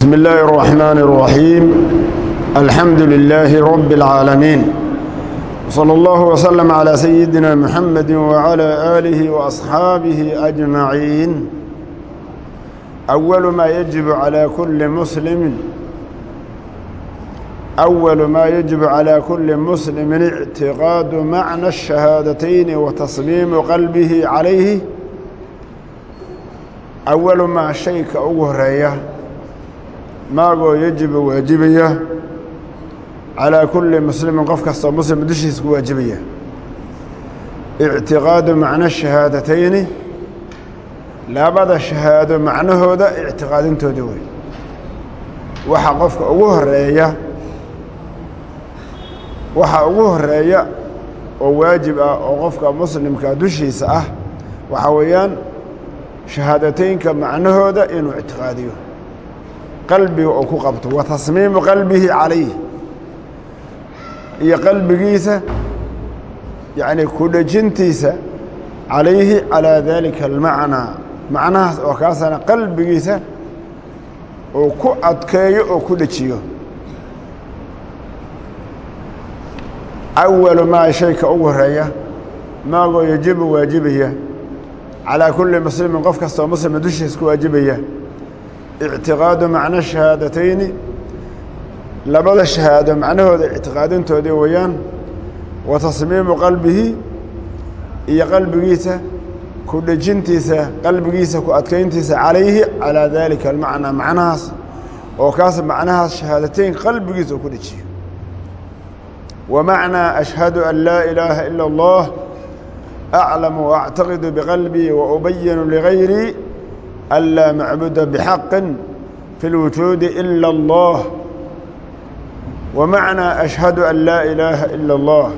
بسم الله الرحمن الرحيم الحمد لله رب العالمين وصلى الله وسلم على سيدنا محمد وعلى آله وأصحابه أجمعين أول ما يجب على كل مسلم أول ما يجب على كل مسلم اعتقاد معنى الشهادتين وتصميم قلبه عليه أول ما شيك أغريه maagoo yajibu waajibaya. Calaa kulli muslimin qof kastoo muslim dushiisa ku waajibaya. Ictiqaadu macno shahaadatayni labada shahaado macnahooda ictiqaadintooda wey waxa qofka ugu horreeya waxa ugu horreeya oo waajib ah oo qofka muslimka dushiisa ah waxaa weeyaan shahaadateynka macnahooda inuu ictiqaadiyo qalbiga oo ku qabto wa tasmiimu qalbihi calayh iyo qalbigiisa yacni ku dhejintiisa calayhi calaa daalika almacnaa macnahaas oo kaasana qalbigiisa uu ku adkeeyo oo ku dhejiyo. Awalu maa shayka ugu horreeya maagoo yajibu waajibaya. Calaa kulli muslimin qof kastoo muslima dushiisa ku waajibaya ictiqaadu macno shahaadatayni labada shahaado macnahooda ictiqaadintoodii weeyaan wa tasmiimu qalbihi iyo qalbigiisa ku dhejintiisa qalbigiisa ku adkayntiisa calayhi calaa daalika almacnaa macnahaas oo kaas macnahaas shahaadateyn qalbigiisa uu ku dhejiyo wa macnaa ashhadu an laa ilaaha ila اllah aclamu waactaqidu biqalbii wa ubayinu ligayrii ألا معبد بحق في الوجود إلا الله ومعنى أشهد أن لا إله إلا الله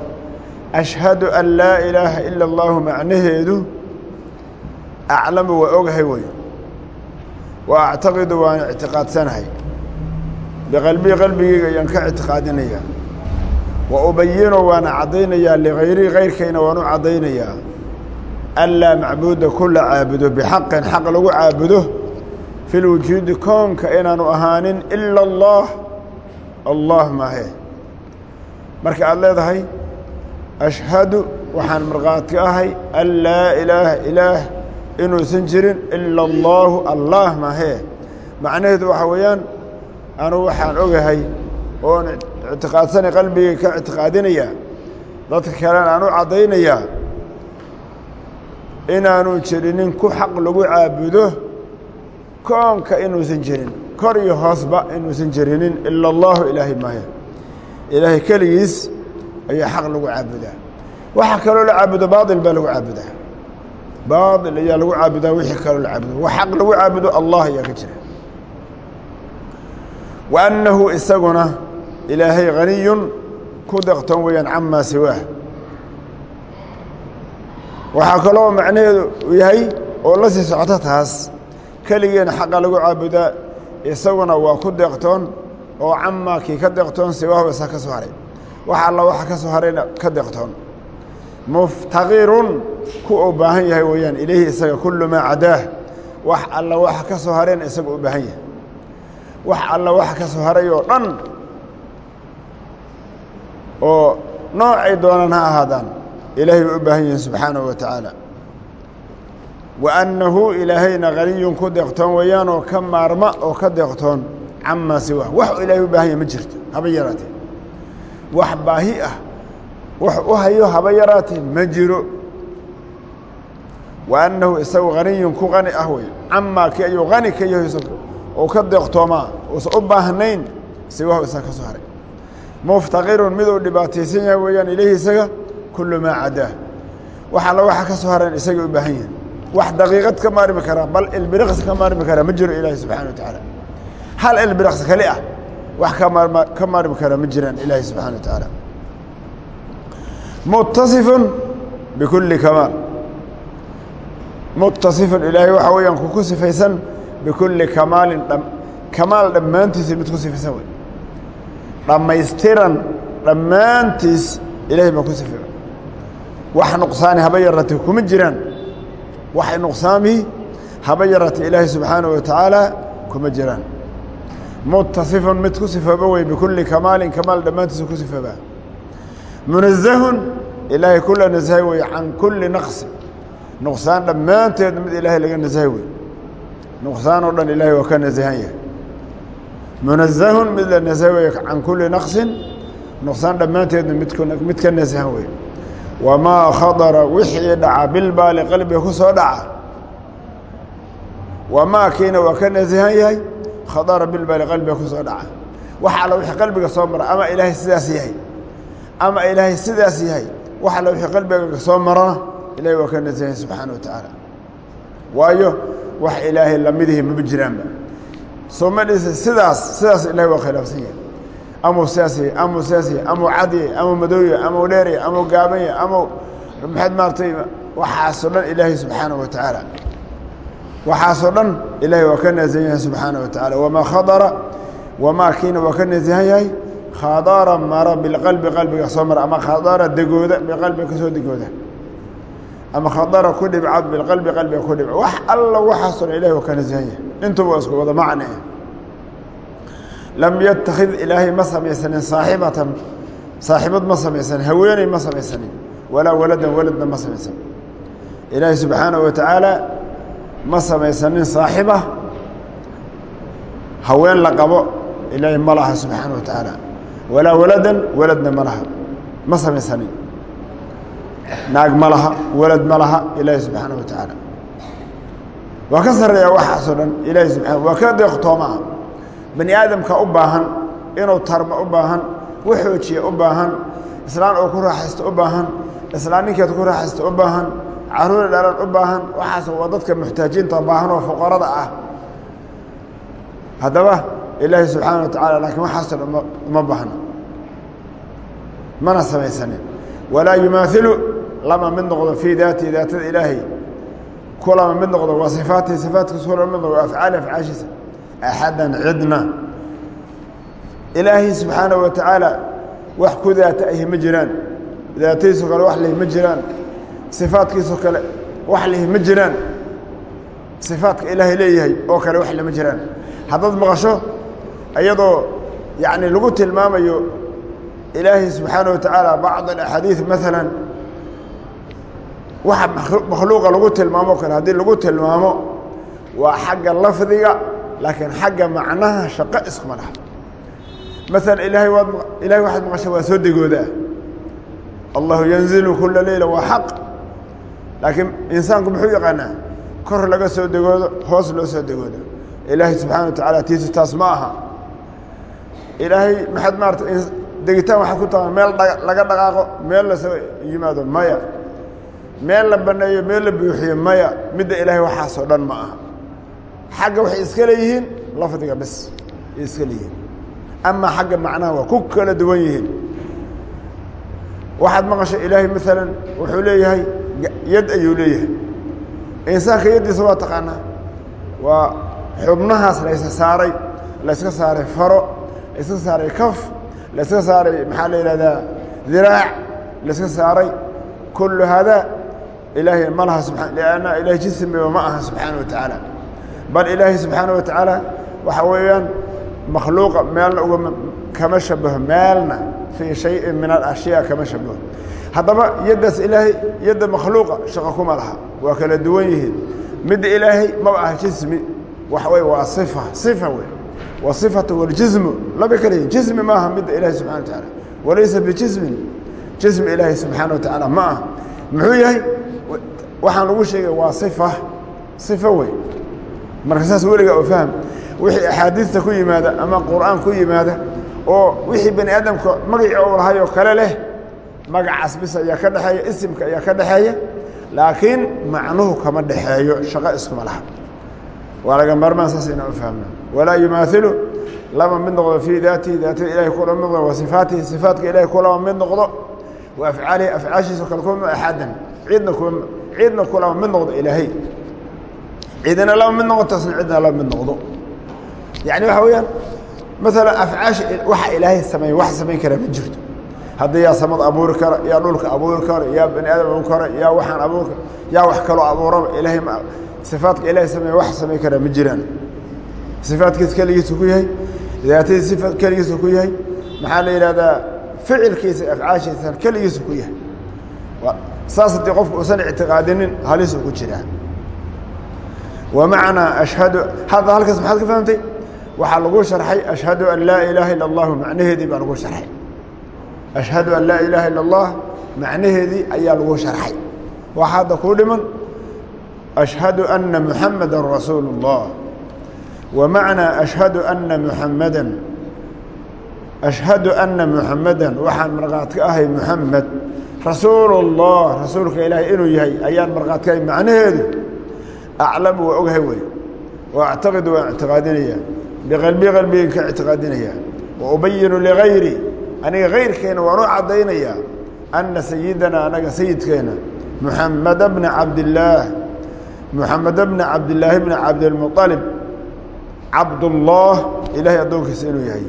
أشهد أن لا إله إلا الله معنهeedu أعلم waa ogahay wey وأعتقد waan اعتiقاadsanahay بqلبي qalbigeyga ayaan ka اعtiقاadinaya وأbayino waana cadaynayaa لغayri غayrkayna waan u cadaynayaa anlaa macbuuda kula caabudo bixaqin xaq lagu caabudo fi lwujuudi koonka inaanu ahaanin ila allah allah maahe marka aada leedahay ashhadu waxaan markhaati ahay an laa ilaaha ilaah inuusan jirin ila allaahu allah maahee macnaheedu waxaa weeyaan anugu waxaan ogahay oon ictiqaadsanay qalbigay ka ictiqaadinaya dadka kalena aan u caddaynayaa inaanu jirinin ku xaq lagu caabudo koonka inuusan jirin kor iyo hoosba inuusan jirinin ila allahu ilaahay maahe ilaahay keligiis ayaa xaq lagu caabudaa waxa kaloo la caabudo baail baa lagu caabudaa baail ayaa lagu caabudaa wixii kaloo la caabudo. Wax xaq lagu caabudo allah ayaa ka jira. Wa annahu isaguna ilaahay haniyun ku deqtoon weeyaan camaa siwaah waxaa kaloo macnaheedu yahay oo la sii socoto taas. Keligeena xaqa lagu caabudaa isaguna waa ku deeqtoon oo camaa kii ka deeqtoon siwaahu isa ka soo haray. Wax alla waxa ka soo harayna ka deeqtoon. Muftaqirun ku u baahan yahay weeyaan ilayhi isaga kullu maa cadaah wax alla waxa ka soo harayna isaga u baahan yahay. Wax alla waxa ka soo haray oo dhan oo noocay doonaan ha ahaadaan ilaahay bay u baahan yihiin subxaanahu wa tacaala wa annahu ilaahayna haniyun ku deeqtoon weeyaan oo ka maarma oo ka deeqtoon camaa siwaa wax ilahay u baahan yahy ma jirto haba yaraatee wax baahi ah wax u hayo haba yaraatee ma jiro. Wa annahu isagu kulu maa cadaa wax alla waxa ka soo haran isagay u baahan yihiin wax daqiiqad ka maarmi karaa bal ilbiriqsi ka maarmi karaa ma jiro ilaahi subxana wa tacaala hal ilbiriqsi kali ah wax ka maarm ka maarmi karaa ma jiraan ilaahi subxana wa tacaala mutasifun bikulli kamaal. Mutasifun ilaahay waxaa weeyaan ku ku sifaysan bikulli kamaalin dha kamaal dhammaantiisa mid ku sifaysan wey dhammaystiran dhammaantiis ilahay baa ku sifay wax nuqsaani haba yaratay kuma jiraan. Wax nuqsaamihi haba yaratay ilaahay subxaanaه wa tacaala kuma jiraan. Mutasifun mid ku sifooba wey bikulli kamaalin kamaal dhammaantiisa ku sifoobaa munazahun ilaahay kula nasahay wey can kulli naqsi nuqsaan dhammaanteed mid ilaahay laga nasahay wey nuqsaan oo dhan ilahay waa ka nasahan yahay. Munazahun mid la nasahay wey can kulli naqsin. Nuqsaan dhammaanteedna mid mid ka nasahan wey wamaa khadara wixii dhaca bilbaali qalbiga ku soo dhaca wamaa kiina waa ka nasahan yahay khadara bilbaali qalbiga ku soo dhaca wax alla wixii qalbiga soo mara ama ilaahay sidaas yahay ama ilaahay sidaas yahay wax alla wixii qalbiga soo marana ilahay waa ka nasahan subxaana wa tacaala waayo wax ilaahay lamidihi maba jiraanba soo ma dhisa sidaas sidaas ilahay waa khilaafsan yahay amau sidaas yahay amau sidaas yahay amau cad yahay amau madow yahay amau dheer yahay amau gaaban yahay amau maxaad maaratay waxaasoo dhan ilaahay subxaana wa tacaala waxaasoo dhan ilaahay waa ka nasahan yahay subxaana wa tacaala wamaa khadara wamaa kiina waa ka nasahan yahay khadara mara bilqalbi qalbiga soo mara ama khadara degooda biqalbiga ka soo degooda ama khadara ku dhibcad bilqalbi qalbiga ku dhibco wax alla waxaasoo dhan ilahay waa ka nasahan yahay intuba isku wada macne lam yatakid ilaahay ma samaysanin saaxibatan saaxibad ma samaysanin haweeney ma samaysanin walaa waladan waladna ma samaysanin. Ilaahay subxaanahu wa tacaala ma samaysanin saaxiba haween la qabo ilaahay ma laha subxaana wa tacaala walaa waladan waladna ma laha ma samaysanin. Naag ma laha walad ma laha ilaahay subxaana wa tacaala waa ka sarreeyaa waxaasoo dhan ilahay subaa waa ka deeqtoomaah bani aadamka u baahan inuu tarmo u baahan u xoojiya u baahan islaan uu ku raaxaysto u baahan islaan ninkeed ku raaxaysto u baahan caruuri dhalan u baahan waxaas waa dadka muxtaajiinta baahan oo fuqarada ah. Haddaba ilaahi subxaana wa tacaala laakiin waxaasoo dhan uma baahna. Mana samaysanin. Walaa yumaailu lama mid noqdo fii daatihi daatada ilaahay. Kulama mid noqdo waa sifaatihi sifaatkiisa kulama mid noqdo afcaali afcaashiisa axadan cidna ilaahay subxaanaه wa tacaala wax ku daata ahi ma jiraan daatadiisoo kale wax lihi ma jiraan sifaadkiisoo kale wax lihi ma jiraan sifaadka ilaahay leeyahay oo kale wax lama jiraan haddaad maqasho iyadoo yacni lagu tilmaamayo ilaahay subxaanaه wa tacaala bacd alaxaadiid maala waxa makhluuqa lagu tilmaamo kale haddii lagu tilmaamo waa xagga lafdiga laakiin xagga macnaha shaqo iskuma laha. Maala ilaahay waad ilahay waxaad maqasha waa soo degoodaa allahu yanzilu kula leyla waa xaq laakiin insaanku muxuu yaqaanaa? Kor laga soo degoodo hoos loo soo degoodo. Ilaahay subxaana wa tacaala tiisu taas ma aha. Ilaahay maxaad maarata degitaan waxaa ku taqa meel laga dhaqaaqo meel la soo yimaado maya. Meel la baneeyo meel la buuxiyo maya. Midda ilaahay waxaasoo dhan ma aha xagga waxay iska leeyihiin lafdiga bes ay iska leeyihiin. Amaa xagga macnaha waa ku kala duwan yihiin. Waxaad maqasha ilaahay maalan wuxuu leeyahay yad ayuu leeyahay. Insaanka yaddiisa waa taqaanaa. Waa xubnahaas layska saaray layska saaray faro layska saaray kaf layska saaray maxaa la yihahdaa diraac layska saaray. Kullu haadaa ilaahay ma laha subaa lanna ilahay jismiba ma aha subxaana wa tacaala bal ilaahay subxaana wa tacaala waxa weeyaan makhluuqa meelna uga kama shabaho meelna fii shayin min alashyaa kama shabaho haddaba yaddaas ilaahay yadda makhluuqa shaqo kuma laha waa kala duwan yihiin. Midda ilaahay maba aha jismi waxa wey waa ifa ifa wey wa sifatu waljismu laba yihiin jismi maaha midda ilahay subxana wa tacaala. Walaysa bijismin jismi ilaahay subxaana wa tacaala ma aha. Muxuu yahay waxaan lagu sheegay waa ifa ifa wey marka saas weliga oo fahm wixii axaadiista ku yimaada ama qur'aan ku yimaada oo wixii bani aadamka magacii ou lahay oo kale leh magacaas bis ayaa ka dhexeeya isimka ayaa ka dhexeeya laakiin macnuhu kama dhexeeyo shaqo iskuma laha. Waa laga marmaan saas inaan u fahmna walaa yumaailu lama mid noqdo fii daatihi daatada ilahay kulama mid noqdo wa sifaatihi sifaatka ilahay kulama mid noqdo wa afcaalihi afcaashiisa kale kuma axadan ciidna kuma ciidna kulama mid noqdo ilaahay ciidina lama mid noqo taasna cidna lama mid noqdo yani waxa weeyaan maalan afcaasha waxa ilaahay sameeye wax samayn karaa ma jirto hadda yaa samad abuuri kara yaa dhulka abuuri kara yaa bani aadam abuuri kara yaa waxaan abuuri kara yaa wax kaloo abuuraba ilaahay sifaadka ilaahay sameeye wax samayn karaa ma jiraan sifaadkiis keligiisu ku yahay daatadiisa sifa keligiisu ku yahay maxaa la yidhahdaa ficilkiisa afcaashiisa keligiisu ku yahay saas haddii qofku uusan ictiqaadinin halisuu ku jiraa wa macnaa ashhadu hadda halkaas maxaad ka fahamtay? Waxaa lagu sharxay ashhadu an laa ilaaha illa allahu macnaheedii baa lagu sharxay. Ashhadu an laa ilaaha illa allah macnaheedii ayaa lagu sharxay. Waxaa hadda kuu dhiman ashhadu anna muxamada rasuulu اllah wa macnaa ashhadu anna muxamadan ashhadu anna muxamadan waxaan markhaat ka ahay muxamed rasuulu اllah rasuulka ilaahay inuu yahay ayaan markhaat ka ahay macnaheedu aclamu waa ogahay wey wa actaqidu waan ictiqaadinaya biqalbi qalbigan ka ictiqaadinaya wa ubayinu ligayri aniga kayrkeena waan u caddaynayaa anna sayidana anaga sayidkeena muxameda bna cabdillaah muxameda bna cabdillaahi bna cabdilmuطalib cabdullah ilaahay addoonkiisa inuu yahay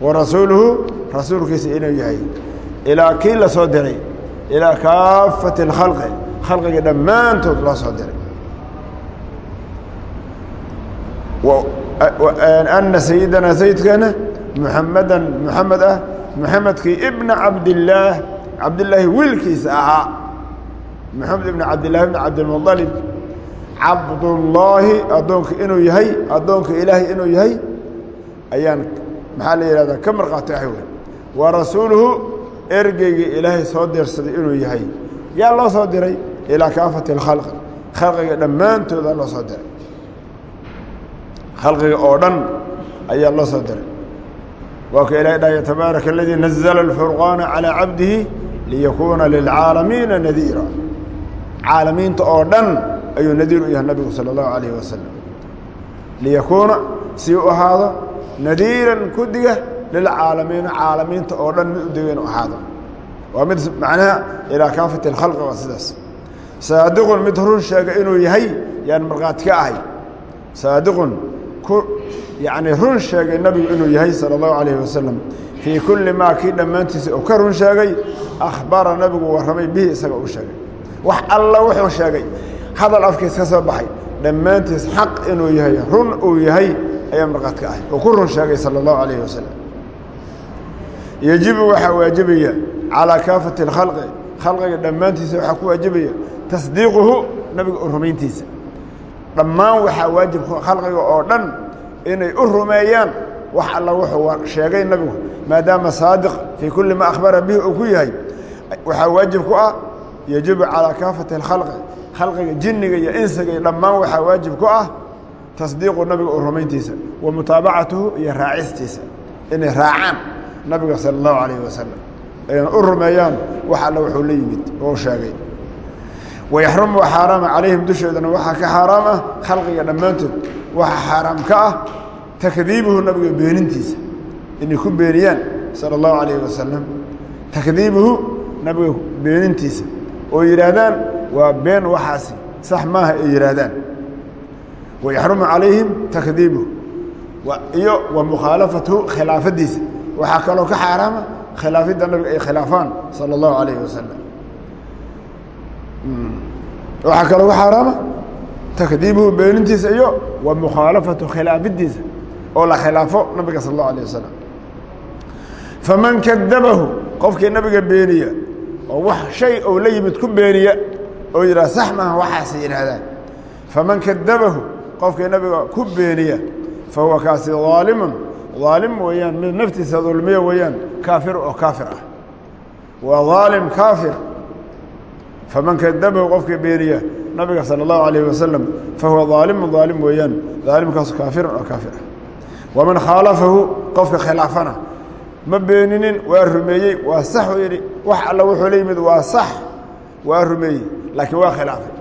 wa rasuuluhu rasuulkiisa inuu yahay ilaa kii la soo diray ilaa kaafati اlkhalqi khalqiga dhammaantood loo soo diray ana sayidana sayidkeena muxamedan muxamed ah muxamedkii ibna cabdillaah cabdillaahi wiilkiisa ahaa. Muxamed ibna cabdillahi bna cabdilmuطalib cabdullaahi addoonka inuu yahay addoonka ilaahay inuu yahay ayaan maxaa la yihahdaa ka markhaati ahay wey wa rasuuluhu ergeygii ilaahay soo dirsaday inuu yahay. Yaa loo soo diray? Ilaa kaafati اlkhalqi khalqiga dhammaantooda loo soo diray khalqiga oo dhan ayaa loo soo diray waa ka ilahay dhahaya tabaaraka aladii nazla اlfurqaana calىa cabdihi liyakuuna lilcaalamiina nadiira caalamiinta oo dhan ayuu nadiir u yahay nabigu salى اllahu alayh wasalam liyakuuna si u ahaado nadiiran kudiga lilcaalamiina caalamiinta oo dhan mid u diga inu ahaado waa mid macnaha ilaa kaafati اlkhalqi waa sidaas saadiqun mid run sheega inuu yahay yaan markhaati ka ahay saadiqun ku yacnii run sheegay nabigu inuu yahay sala allahu calayhi wasalam fii kulli maa kii dhammaantiisa uu ka run sheegay akhbara nabigu waramay bihi isaga u sheegay. Wax alla wuxuu sheegay. Hadal afkiis ka soo baxay. Dhammaantiis xaq inuu yahay run uu yahay ayaa marqaadka ah. Uu ku run sheegay sala allahu calayhi wasalam yejibu waxaa waajibaya calaa kaafati alkhalqi. Khalqiga dhammaantiisa waxaa ku waajibaya tasdiiquhu nabiga u rumayntiisa dhammaan waxaa waajibka khalqiga oo dhan inay u rumeeyaan wax alla wuxuu sheegay nabigu maadaama saadiq fii kulli ma akhbara bihi uu ku yahay. Waxaa waajib ku ah yajibu calaa kaafati اkhalqi khalqiga jinniga iyo insiga dhammaan waxaa waajib ku ah tasdiiqu nabiga oo rumayntiisa wa mutaabacatuhu iyo raacistiisa inay raacaan nabiga sala اllahu alayh wasalam ayna u rumeeyaan wax alla wuxuu la yimid oo sheegay wayaxrumu xaaraama calayhim dushoodana waxaa ka xaaraam ah khalqiga dhammaantood waxaa xaaraam ka ah takdiibuhu nabiga beenintiisa inay ku beeniyaan sala allahu calayhi wasalam takdiibuhu nabiga beenintiisa oo yidhaahdaan waa been waxaasi sax maaha ay yidhaahdaan wayaxrumu calayhim takdiibuhu iyo wa mukhaalafatuhu khilaafadiisa waxaa kaloo ka xaaraama khilaafidda nabiga ay khilaafaan sala allahu calayhi wasalam waxaa kaloo ka xaaraama takdiibuhu beenintiisa iyo wa mukhaalafatu khilaafidiisa oo la khilaafo nabiga sal اllahu alيه wasalam faman kadabahu qofkii nabiga beeniya oo wax shay ou la yimid ku beeniya oo yidhah sax maaha waxaasay yidhaahdaan faman kadabahu qofkii nabiga ku beeniya fahuwa kaasi daalimun daalim weeyaan mid naftiisa dulmiya weeyaan kaafir oo kaafir ah waa daalim kaafir faman kadaba qofka beeniya nabiga sala allahu calayhi wasalam fahuwa daalimun daalim weeyaan. Daalimkaasu kaafirun oo kaafir ah. Waman khaalafahu qofka khilaafana. Ma beeninin waa rumeeyey waa sax u yidhi. Wax alla wuxuu la yimid waa sax waa rumeeyey laakiin waa khilaafay.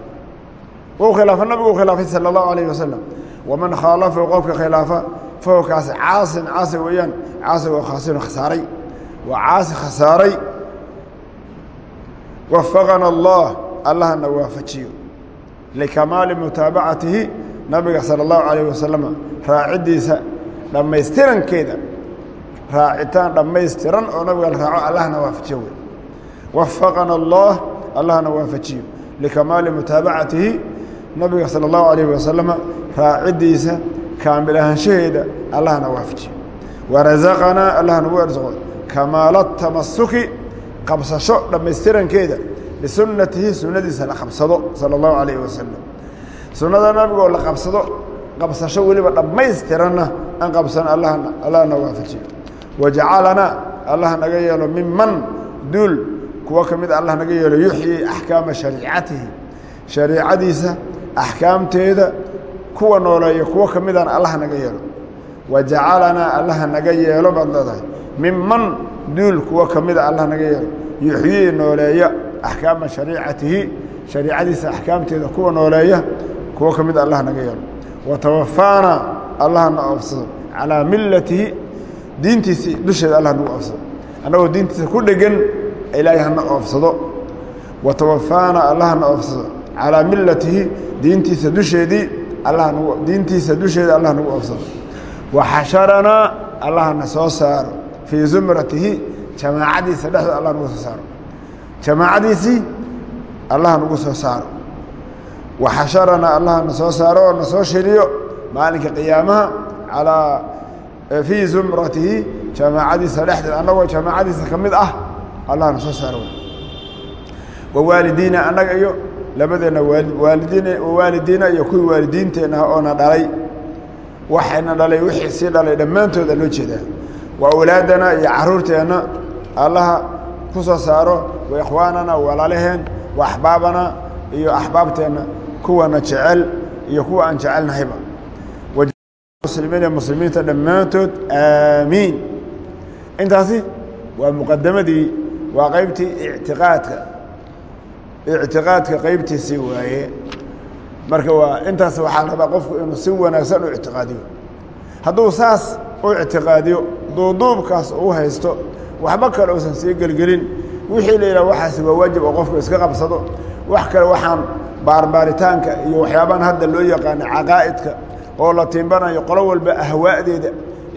Wuu khilaafa nabigu khilaafay sala allahu calayhi wasalam waman khaalafahu qofka khilaafa fahuwa kaasi caasin caasi weeyaan. Caasi waa khaasirun khasaaray. Waa caasi khasaaray wafaqana allah allahna waafajiyo likamaali mutaabacatihi nabiga sala allahu calayh wasalama raaciddiisa dhammaystirankeeda raacitaan dhammaystiran oo nabiga la raaco allahna waafajiyo wey wafaqana allah allahna waafajiyo likamaali mutaabacatihi nabiga sala allahu calayh wasalama raaciddiisa kaamil ahaanshaheeda allahna waafajiyo warasaqanaa allahna ugu ersoqo kamaala qabsasho dhammaystirankeeda bisunnatihi sunnadiisa la qabsado sala allahu calayhi wasalam sunnada nabigoo la qabsado qabsasho weliba dhammaystiranna an qabsano allah na waafajiyo wajacalanaa allah naga yeelo miman duul kuwo ka mid allah naga yeelo yuxyii axkaama shariicatihi. Shariicadiisa axkaamteeda kuwa nooleeya kuwo ka midaan allah naga yeelo. Wajacalanaa allah naga yeelo baad leedahay miman duul kuwo ka mida allah naga yeelo yuxyii nooleeya axkaama shariicatihi shariicadiisa axkaamteeda kuwa nooleeya kuwo ka mid allah naga yeelo watawafaana allah na oofsado calaa millatihi diintiisii dusheeda allah nagu oofsado annagoo diintiisa ku dhegan ilaahay hana oofsado. Watawafaana allah na oofsado calaa millatihi diintiisa dusheedii diintiisa dusheeda allah nagu oofsado. Waxasharanaa allah na soo saaro fii zumratihi jamaacadiisa dhexdooda allah nagu soo saaro. Jamaacadiisii allah nagu soo saaro. Waxasharanaa allah na soo saaro oo na soo shiriyo maalinka qiyaamaha calaa fii zumratihi jamaacadiisa dhexdeeda annagoo jamaacadiisa ka mid ah allah na soo saaro. Wawaalidiina annaga iyo labadeenna waalidiin wawaalidiina iyo kuwii waalidiinteenna oo na dhalay. Waxayna dhalay wixii sii dhalay dhammaantooda loo jeedaa wa awlaadana iyo caruurteenna allaha ku soo saaro wa ikhwaanana walaalaheen wa axbaabana iyo axbaabteenna kuwana jecel iyo kuwa aan jecelnahayba muslimiin ee muslimiinta dhammaantood aamiin. Intaasi waa muqadamadii waa qaybtii ictiqaadka. Ictiqaadka qaybtiisii waaye. Marka waa intaas waxaa rabaa qofku inuu si wanaagsan u ictiqaadiyo. Hadduu saas u ictiqaadiyo duuduubkaas uu haysto waxba kale uusan sii gelgelin. Wixii la yidhaha waxaasi waa waajib oo qofku iska qabsado. Wax kale waxaan baarbaaritaanka iyo waxyaabaan hadda loo yaqaana caqaa'idka oo la tiimbanayo qolo walba ahwaadeeda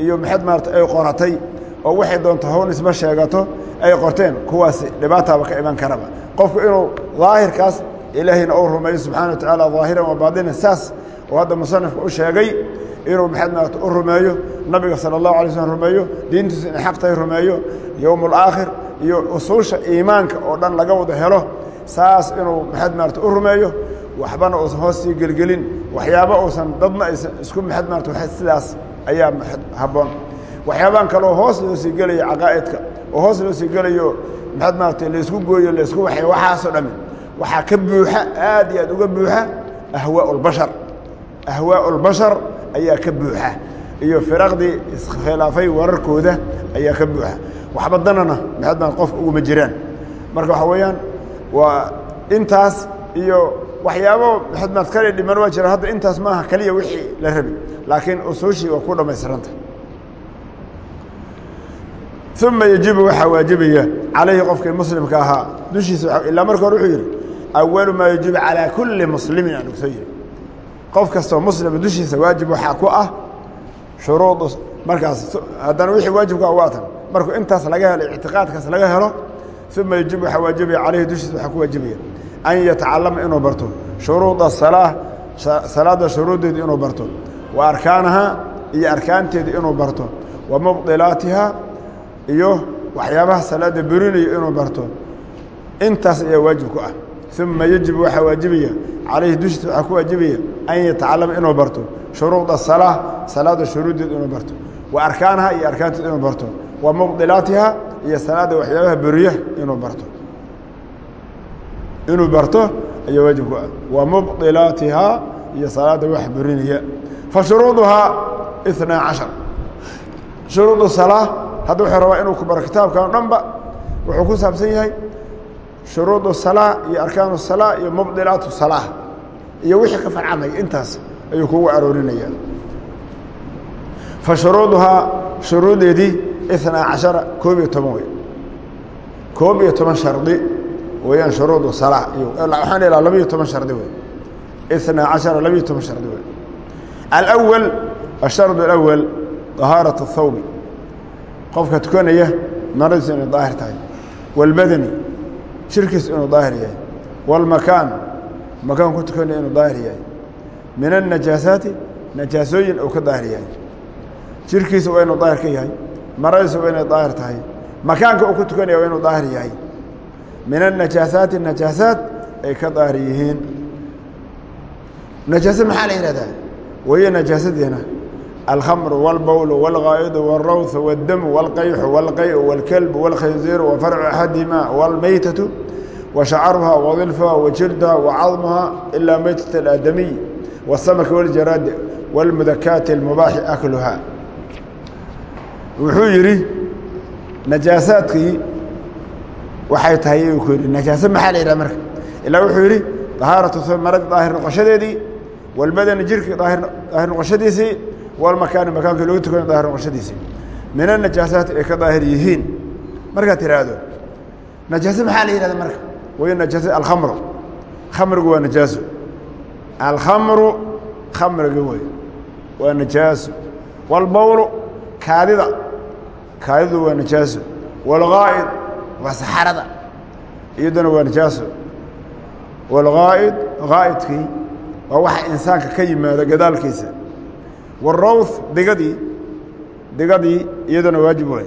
iyo maxaad maarata ay qoratay oo waxay doonto hawn isma sheegato ay qorteen kuwaasi dhibaataaba ka iman karaba. Qofku inuu daahirkaas ilaahayna uu rumeeyo subxana wa tacaala daahiran wa baadinan saas oo hadda musanifka u sheegay inuu maarata u rumeeyo nabiga sala allahu alay slm rumeeyo diintiisu inay xaq tahay iyo usuusha iimaanka oo dhan laga wada helo saas inuu maxaad maarata u rumeeyo waxbana uusan hoos sii gelgelin waxyaaba uusan dadna isku maxad maarata sidaas ayaa habboon. Waxyaabaan kaleo hoos loo sii gelayo caqaa'idka oo hoos loo sii gelayo maxaad maarata laysku gooyo laysku waxay waxaasoo dhami waxaa ka buuxa aad iyo aad uga buuxa ahwaa اlbashar ayaa ka buuxa. Iyo firaqdii iskhilaafay wararkooda ayaa ka buuxa. Waxba danana maxaad maarata qofka uguma jiraan. Marka waxaa weeyaan waa intaas iyo waxyaabo maarata kale dhiman waa jira hadda intaas maaha keliya wixii la rabi laakiin usuushii waa ku dhammaystiranta uma yajibu waxaa waajibaya calayhi qofkii muslimka ahaa. Dushiisa ilaa marka hore wuxuu yidhi awalu maa yajibu calaa kulli muslimin aan soo yidhi qof kastoo muslima dushiisa waajib waxaa ku ah shuruud markaas haddana wixii waajibka waa tan markuu intaas laga helo ictiqaadkaas laga helo uma yajibu waxaa waajibaya dushiisa waxaa ku waajibaya an yatacalama inuu barto. Shuruuda salaa salaadda shuruuddeeda inuu barto. Wa arkaanaha iyo arkaanteeda inuu barto. Wa mubdilaatiha iyo waxyaabaha salaada burinayo inuu barto. Intaas ayaa waajib ku ah. Uma yajibu waxaa waajibaya calayhi dushiisa waxaa ku waajibaya an yatacalama inuu barto shuruuda salaa salaada shuruuddeeda inuu barto wa arkaanaha iyo arkaanteeda inuu barto wa mubdilaatiha iyo salaada waxyaabaha buriya inuu barto inuu barto ayaa waajib ku ah wa mubdilaatihaa iyo salaada wax burinaya fa shuruuduhaa inaa cashar shuruudu salaa hadda wuxuu rabaa inuu ku baro kitaabkan o dhanba wuxuu ku saabsan yahay shuruudu salaa iyo arkaanu salaa iyo mubdilaatu salaa iyo wixii ka farcamaya intaas ayuu kugu aroorinaya fa shuruuduhaa shuruudeedii inaa cashara koob iyo toban wey koob iyo toban shardi weyaan shuruudu salaa iyo waxaan ilaa labiyo toban shardi wey inaa cashara labiyo toban shardi wey alأwal الsharد الأwal طahaaraة الthawbi qofka tukanaya maradiisu inay daahir tahay wاlbadani jirkiisu inuu daahir yahay wاlmakaan makaan ku tukanaya inuu daahir yahay min النajaasaati najaasooyin uu ka daahir yahay jirkiisa waa inuu daahir ka yahay maradiisu waa inay daahir tahay makaanka uu ku tukanaya waa inuu daahir yahay min annajaasaati najaasaat ay ka daahir yihiin najaasa maxaa la yihahdaa wahiyo najaasadeena alkhamru wاlbowl wاlgaa'idu wاlrawth wاddamu wاlqayxu wاlqay'u wاlkelbu wاlkhinziiru wafarcu axadihima wاlmaytatu وشhacruha وdilفha وjilدha وcadمha إlaa maytaة الآadamiي والsamk والjaraad والmudakaati الmubaaxi akluha wuxuu yidhi najaasaadkii waxay tahay uu ku yidhi najaase maxaa la yidhaha marka ilaa wuxuu yidhi طahaaraةu maradi daahir noqoshadeedii wاlbadani jirkii daahir noqoshadiisii wاlmakaani makaankii lagu tukana daahir noqoshadiisii min الnajaasaati ay ka daahir yihiin markaad tiraahdo najaase maxaa la yihahda marka way najaasa alkhamru khamrigu waa najaaso alkhamru khamriga wey waa najaaso walbowlu kaadida kaadidu waa najaaso walgaa'id waa saxarada iyaduna waa najaaso walgaa'id gaa'idkii waa waxa insaanka ka yimaado gadaalkiisa warowth digadii digadii iyaduna waajib wey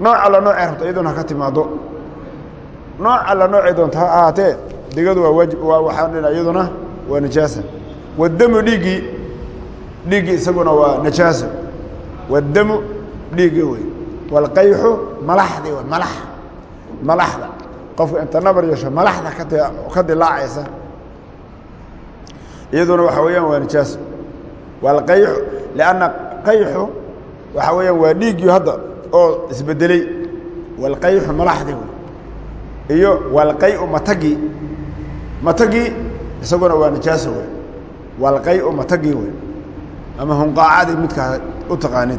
nooc alla noocay rabto iyaduna haka timaado nooc alla noocay doonto ha ahaatee digadu waa waajib waa waxaan dhina iyaduna waa najaasa wadamu dhiiggii dhiiggii isaguna waa najaaso wadamu dhiiggii wey. Walqayxu malaxdii wey malax malaxda. Qofka inta nabar yeesho malaxda kat ka dilaacaysa. Iyaduna waxa weeyaan waa najaaso walqayxu lianna qayxu waxa weeyaan waa dhiiggii hadda oo isbedeley walqayxu malaxdii wey iyo walqayu matagii matagii isaguna waa najaaso wey walqayu matagii wey ama hunqaacadii midkaa u taqaanid.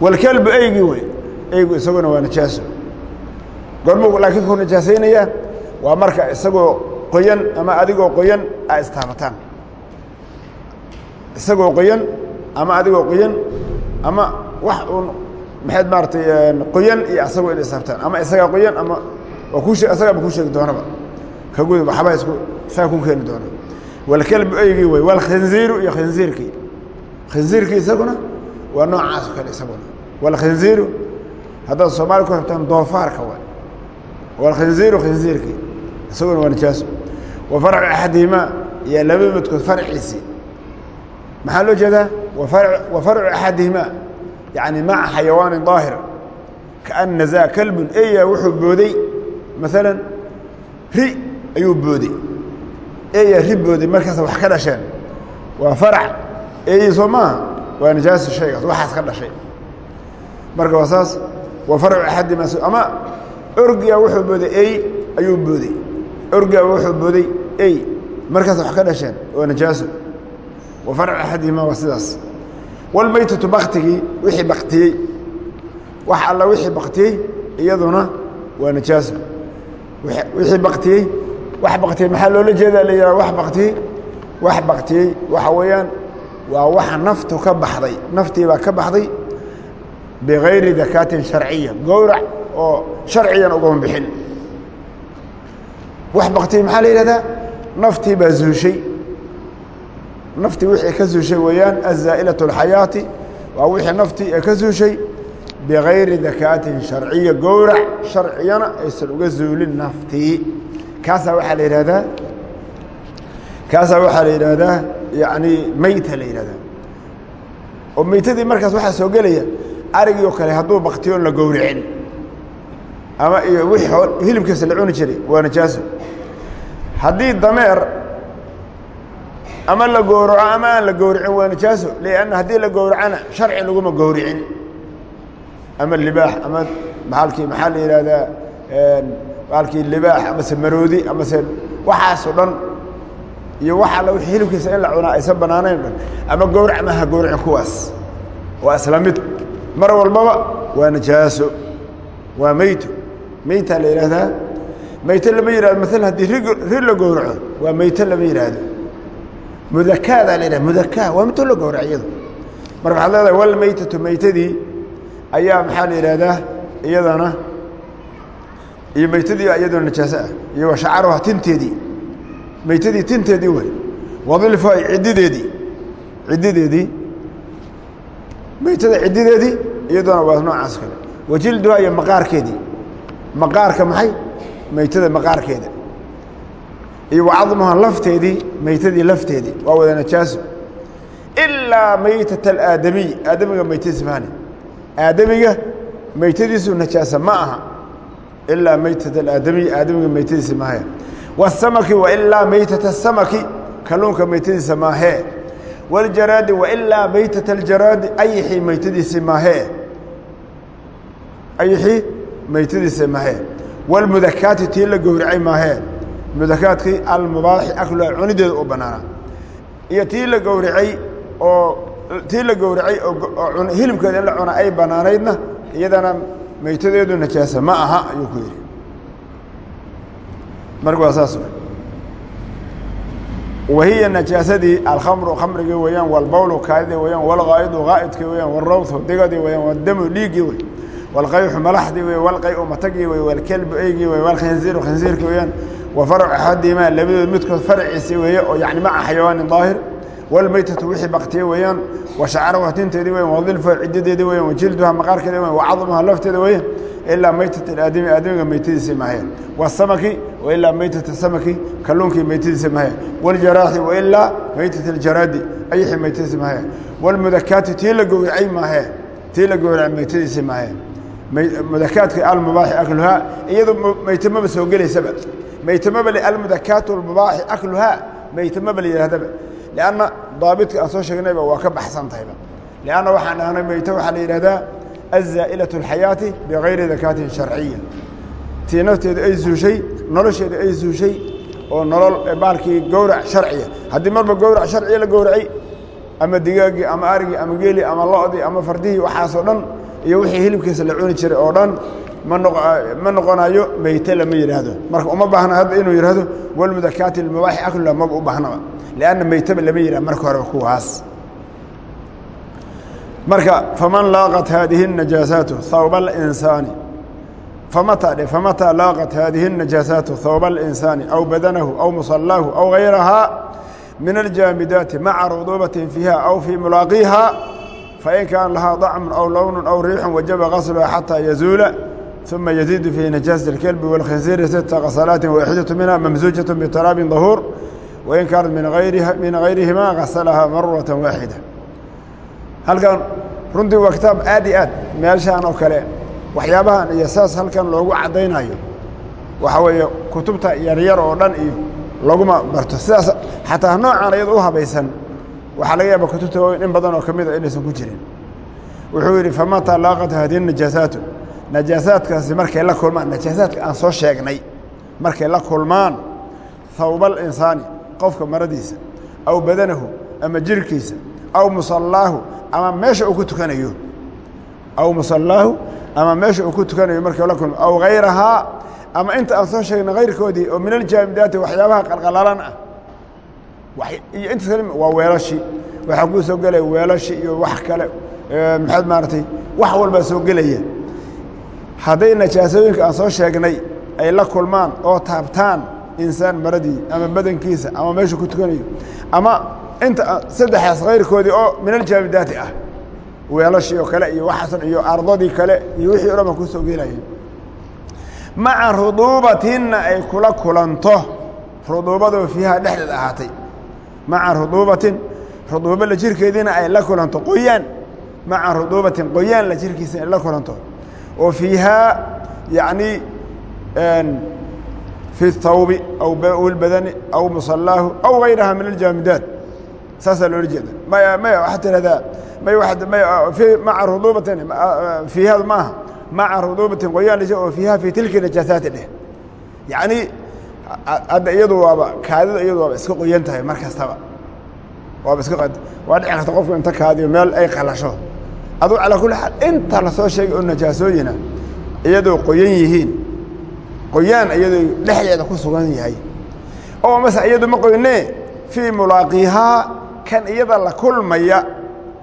Walkelbu eygii wey eygu isaguna waa najaaso gormuu laakiin ku najaasaynayaa waa marka isagoo qoyan ama adigoo qoyan a istaabataan. Isagoo qoyan ama adigoo qoyan ama wax uun maxayd maaratay qoyan iyo asagoo in istaabtaan ama isagaa qoyan ama waa kuu sheegi doonaba. Ka gud waxbaa isku saa ku keeni doona. Walkelbu eygii wey walkhinziiru iyo khinziirkii. Khinziirkii isaguna waa noocaas o kale isaguna. Walkhinziiru haddaad soomaaliya ku rabtaan doofaarka wa walkhinziiru khinziirkii. Isaguna waa najaaso wa farcu axadihimaa iyo laba midkood farciisii maxaa loo jeedaa? Wa farcu axadihimaa yani maca xayawaanin daahir. Kaan nazaa kalbun eya wuxuu booday maalan ri ayuu booday eya ri booday markaas wax ka dhasheen. Waa farac eyi soo maaha waa najaaso shaygaas. Waxaas ka dhashay. Marka waa saas wa farcu axadihimaa ama orgia wuxuu booday ey ayuu booday orgia wuxuu booday ey markaas wax ka dhasheen. Waa najaaso wa farcu axadihimaa waa sidaas. Walmaytatu baktigii wixii baktiyey wax alla wixii baktiyey iyaduna waa najaaso wixii baktiyey wax baktiyey maxaa loola jeedaa la yidhaha wax baktiyey wax baktiyey waxa weeyaan waa waxa naftu ka baxday. Naftii baa ka baxday bigayri dakaatin sharciya. Gowrac oo sharciyan ugama bixin wax baktiyey maxaa la yidhahdaa? Naftii baa zuushay. Naftii wixii ka zuushay weeyaan azaa'ilaة اlxayaati waa wixii naftii ee ka zuushay bigayri dakaatin sharciya gowrac sharciyana aysan uga zuulin naftii kaasaa waxaa la yidhahdaa kaasaa waxaa la yidhaahdaa yani meyta la yidhahdaa oo meytadii markaas waxaa soo gelaya arigii oo kale hadduu baktiyo on la gowricin ama iyo wixii hilibkiisa la cuni jiray waa najaaso haddii dameer ama la gowraco ama aan la gowricin waa najaaso lanna haddii la gowracana sharci laguma gowricin ama libaax ama maalkii maxaa la yihahdaa maalkii libaax amase maroodi amase waxaasoo dhan iyo wax alla wixii hilibkiisa in la cunaa aysan banaanayn dhan ama gowrac ama ha gowricin kuwaas waa isla mid. Mar walbaba waa najaaso waa meyto. Meytaa la yidhaahdaa meyto lama yihahdo maala haddii ri la gowraco waa meyto lama yidhaahdo. Mudakaadaa la yidhahda mudakaa waa midoo la gowrac iyado marka waxaad leedahay walmeytatu meytadii ayaa maxaa la yidhaahdaa? Iyadana iyo meytadii iyaduna najaaso ah. Iyo wa shacaruha tinteedii. Meytadii tinteedii wey wadilfa ciddideedii. Ciddideedii. Meytada ciddideedii iyaduna waa noocaas kale. Wajilduha iyo maqaarkeedii. Maqaarka maxay? Meytada maqaarkeeda. Iyo wacadmuha lafteedii meytadii lafteedii. Waa wada najaaso. Ilaa maytat alaadamiy aadamiga meytadiisa mahani aadamiga meytadiisu najaasa ma aha ilaa maytat alaadamiy aadamiga meytadiisa mahaya wasamaki wailaa maytat asamaki kalluunka meytadiisa maahee waljaraadi wailaa maytat aljaraadi ayixii meytadiisi maahee ayixii meytadiisa mahee walmudakaati tii la gowracay maahee mudakaadkii almubaaxi akluha cunideeda u bannaana iyo tii la gowracay oo tii la gowracay oo hilibkeeda in la cuna ay bannaanaydna iyadana meytadeedu najaasa ma aha ayuu ku yidhi. Marka waa saas wahiya najaasadii alkhamru khamrigii weeyaan walbowlu kaadidii weeyaan walqaa'idu qaa'idkii weeyaan walrawthu digadii weeyaan wadamu dhiiggii wey walqayxu malaxdii wey walqayu matagii wey walkelbu eygii wey walkhinziiru khinziirkii weeyaan wa farcu axadihimaa labadood midkood farciisii weeye oo yani maca xayawaanin daahir walmeytatu wixii baktiye weeyaan wa shacarahu tinteedii weyan wadilfuha cidadeedii weyan wajilduha maqaarkeeda weyan wacadmuha lafteeda weyan ilaa maytat aadami aadamiga meytadiisa mahaya wasamaki wailaa maytat samaki kalluunkii meytadiisa mahaya waljaraaxi wailaa maytat aljaraadi ayixii meytadiisa mahaya walmudakaati tii la gowracay maahe tii la gowracay meytadiisa mahaya mudakaadka almubaaxi akluhaa iyadu meytamaba soo gelaysaba meytamaba almudakaatu almubaaxi akluhaa meytamaba la yihahdaba lanna daabidka aan soo sheegnayba waa ka baxsan tahayba waxaan dhahnay meyto waxaa la yidhahdaa azaa'ilaة اlxayaati bigayri dakaatin sharciya tii ay zuushay nolosheedu ay zuushay oo nolol baalkii gowrac sharciya haddii marba gowrac sharciya la gowracay ama digaagii ama arigii ama geelii ama lodii ama fardihii waxaasoo dhan iyo wixii hilibkiisa la cuni jiray oo dhan ma noqonayo meyte lama yidhaahdo marka uma baahna hadda inuu yidhahdo walmudakaati mubaaxi akluha maba u baahnaba lanna meyteba lama yidhah marka horeba kuwaas marka faman laaqat haadihi النajaasaatu hawba اlinsaani famata dhe famataa laaqat haadihi النajaasaatu hawba اlinsaani aw badanahu aw musalaahu aw gayrahaa min aljaamidaati maca ruduubatin fiiha aw fii mulaaqiiha fain kaana lahaa طacmu aw lownu aw riixu wajaba gasluha xataa yazuula ثuma yaziidu fii najaasati اlkelbi wاlkhinsiiri sita kasalaati waaxidaة minha mamsuujaة bituraabin dahuur wain kaanat min gayrihima gasalahaa marata waaxida halkan runtii waa kitaab aad iyo aad meelshaan oo kale waxyaabahan iyo saas halkan loogu caddaynayo waxaa weeye kutubta yaryar oo dhan iyo laguma barto sidaas xataa noocaan iyada u habaysan waxaa laga yaaba kutubta waaweyn in badan oo ka mid a inaysan ku jirin wuxuu yidhi famataa laaqat haadihi najaasaatu najaasaadkaasi markay la kulmaan najaasaadka aan soo sheegnay markay la kulmaan hawbal insaani qofka maradiisa aw badanahu ama jirkiisa aw musallaahu ama meesha uu ku tukanayo aw musallaahu ama meesha uu ku tukanayo marka la kulmo aw hayrahaa ama inta aan soo sheegna hayrkoodii oo min aljaamidaati waxyaabaha qalqalalan ah iyo inta kale waa weelashii waxaa kuu soo gelaya weelashii iyo wax kale maxaad maaratay wax walbaa soo gelaya hadday najaasooyinka aan soo sheegnay ay la kulmaan oo taabtaan insaan maradii ama badankiisa ama meesha ku tukanayo ama inta saddexdaas kayrkoodii oo min aljaamidaati ah weelashii oo kale iyo waxaasan iyo ardadii kale iyo wixii o dhan baa ku soo gelayeen maca ruduubatinna ay kula kulanto ruduubadoo fiiha dhexdeed ahaatay. Maca ruduubatin ruduuba la jirkeediina ay la kulanto qoyaan. Maca ruduubatin qoyaan la jirkiisa ay la kulanto oo fiihaa yacni fi الthawbi aw اlbadani aw musalaahu aw gayraha min aljaamidaat saasaa loola jeeda maya maya waxaa tidhahdaa may may maca ruduubatin fiiha maaha maca ruduubatin qoyaan la oo fiiha fi tilka najaasaati dheh yacni hadda iyadu waaba kaadida iyadu waaba iska qoyan tahay mar kastaba waaba iska waa dhici karta qofku inta kaadiyo meel ay qalasho aduu calaa kulli xaal inta la soo sheegay oo najaasooyina iyadoo qoyan yihiin qoyaan iyadoo dhexdeeda ku sugan yahay oo mase iyadu ma qoynee fii mulaaqiihaa kan iyada la kulmaya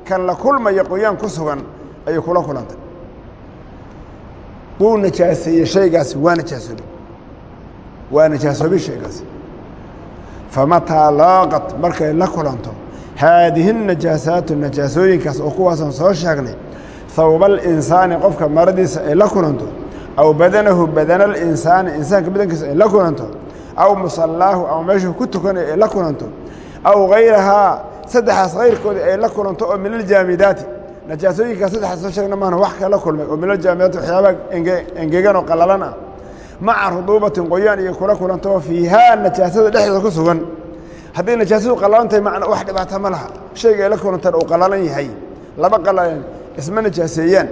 kan la kulmaya qoyaan ku sugan ayay kula kulantay. Wuu najaaseeyey shaygaasi waa najaasoobay waa najaasoobay shaygaasi. Famataa laaqat markay la kulanto haadihi najaasaatu najaasooyinkaas oo kuwaasaan soo sheegnay hawba alinsaani qofka maradiisa ay la kulanto aw badanahu badana alinsaani insaanka badankiisa ay la kulanto aw musallaahu ama meeshuu ku tukanayo ay la kulanto aw hayrahaa saddexaas kayrkoodii ay la kulanto oo min aljaamidaati najaasooyinkaa saddexaas soo sheegna maana wax kala kulmay oo min aljaamidaati waxyaabaha engegan oo qallalan ah maca ruduubatin qoyaan iyo kula kulanto oo fiihaa najaasada dhexdeeda ku sugan hadday najaasadu qallalan tahay wax dhibaata ma laha. Shayga ay la kulantaan uu qallalan yahay. Laba qallalan isma najaaseeyaan.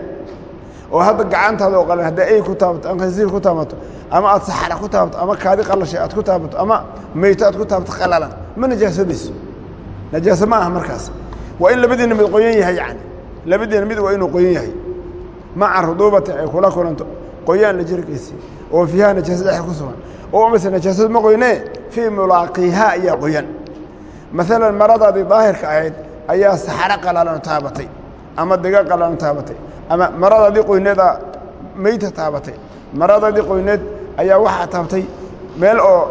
Oo hadda gacantaada oo qalan hadday ay ku taabato ama khansiir ku taabato ama aad saxara ku taabato ama kaadi qallashay aad ku taabato ama meyto aad ku taabato qallalan ma najaasoobeyso najaaso ma aha markaas. Waa in labadiina mid qoyan yahay yani labadiina mid waa inuu qoyan yahay. Maca ruduubati ay kula kulanto. Qoyaan la jirkiisi oo fiiha najaasa dhex ku sugan. Oo mase najaasadu ma qoynee fii mulaaqiihaa ayaa qoyan. Maalan maradaadii daahirka ahayd ayaa saxaro qallalan taabatay ama diga qallalan taabatay ama maradaadii qoyneeda meyta taabatay. Maradaadii qoyneed ayaa waxaa taabtay meel oo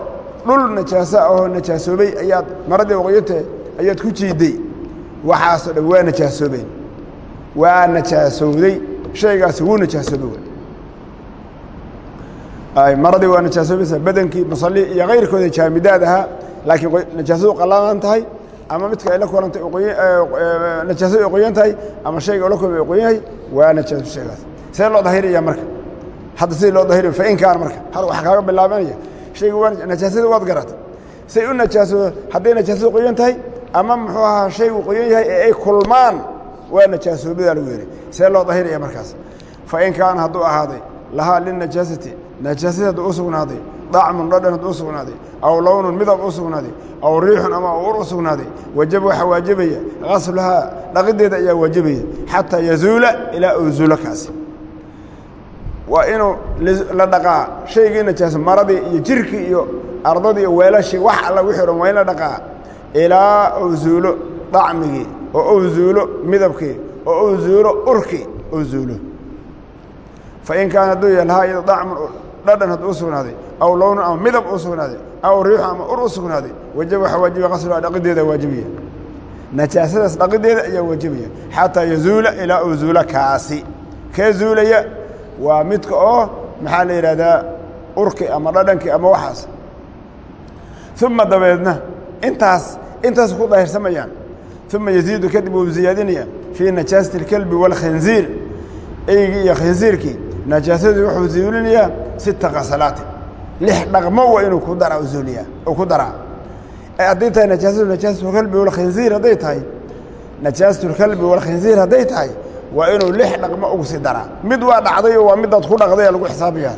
dhul najaaso ahoo najaasoobay ayaad maradii qoyante ayaad ku jiiday waxaasoo dhan waa najaasoobeen waa najaasowday. Shaygaasi wuu najaasoobay maradii waa najaasoobeysa badankii musalli iyo kayrkooda jaamidaad ahaa laakiin najaasadu qallalan tahay ama midka ay la kulantay najaasadu ay qoyan tahay ama shayga oo la kulmay ay qoyan yahay waa najaaso shaygaas. See loo dahiraya marka? Hadda sidii loo dahirayo fa in kaan marka? Hal waxaa kaaga bilaabanaya. Shayga waa najaasada waad garatay say u najaasoodo hadday najaasadu qoyan tahay ama muxuu ahaa shaygu qoyan yahay ee ay kulmaan waa najaasoobadaa lagu yehay see loo dahiraya markaas? Fa in kaana hadduu ahaaday lahaa linajaasati najaasada hadduu dacmun dhadhan hadduu aw lownun midab u aw riixun ama ur u wajaba waxaa waajibaya gasluhaa dhaqideeda ayaa waajibaya xataa yazuula ilaa uu kaasi. Waa inuu la dhaqaa shaygii najaaso maradii iyo jirkii iyo ardadii iyo weelashii wax alla wixii o waa in la dhaqaa ilaa uu dacmigii oo uu midabkii oo uu urkii uu zuulo. Fain kaana hadduu yahay lahaa iyado dacmun dhadhan hadduu u sugnaaday aw lownun ama midab u sugnaaday aw riixu ama ur u wajaba waxaa waajiba qasluha dhaqideeda waajibaya najaasadaas dhaqideeda ayaa waajibaya xataa yazuula ilaa uu zuulo kaasi. Kee zuulaya? Waa midka oo maxaa la yidhahdaa urkii ama dhadhankii ama waxaas. Uma dabeedna intaas intaas ku daahirsamayaan. Uma yaziidu kadib wuu ziyaadinaya fii najaasati اlkelbi wاlkhinziir eygii iyo khinziirkii najaasadii wuxuu zuulinayaa sita kasalaati lix dhaqmo waa inuu ku dara zuuliyaa oo ku daraa. Hadday tahay najaasatu najaasatulkalbi walkhinziir hadday tahay. Najaasatulkalbi walkhinziir hadday tahay waa inuu lix dhaqmo ugu sii daraa. Mid waa dhacdayo waa midaad ku dhaqday lagu xisaabayaa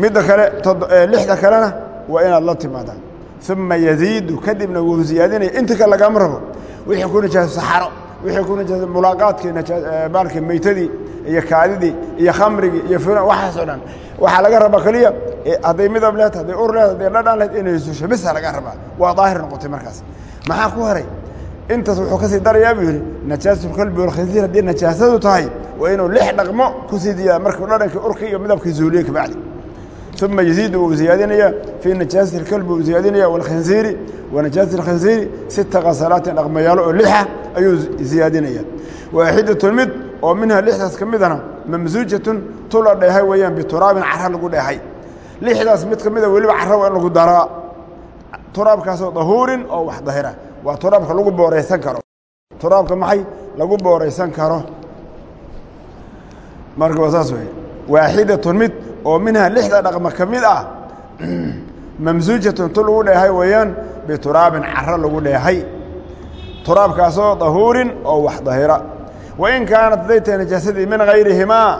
midda kale lixda kalena waa inaad la timaadaa uma yaziidu kadibna wuu ziyaadinaya inta kale lagama rabo wixii ku najaaso saxaro wixii ku najaaso mulaaqaadkii baalkii meytadii iyo kaadidii iyo khamrigii iyo fulan waxaas oo dhan waxaa laga rabaa keliya eh, hadday midab leed hadday ur leed hadday dhadhan leed inay susho bisa laga rabaa. Waa daahir noqotay markaas. Maxaa ku haray? Intaas wuxuu ka sii darayaa buu yidhi najaasulkalbi walkhinsiir haddii najaasadu tahay waa inuu lix dhaqmo ku sidiyaa markuu dhadhankii urkii iyo midabkii zuuliye kabacdi uma yaziidu uu ziyaadinaya fii najaasati اlkalbi uu ziyaadinaya walkhinsiiri wa najaasati اlkhinsiiri sita kasalaatin dhaqmayaalo oo lixa ayuu ziyaadinaya waaxidatu mid oo minha lixdaas ka midana mamsuujatun tu la dheehay weeyaan bituraabin cara lagu dheehay lixdaas mid ka mida weliba cara waa lagu daraa. Turaabkaasoo dahuurin oo wax dahira. Waa turaabka lagu booraysan karo. Turaabka maxay? Lagu booraysan karo. Marka waa saas wey waaxidatun mid oo minha lixda dhaqma ka ah. Mamsuujatun tu lagu dheehay weeyaan bituraabin caro lagu dheehay turaabkaasoo dahuurin oo wax dahira wain kaanat hadday tahay najaasadii min hayrihimaa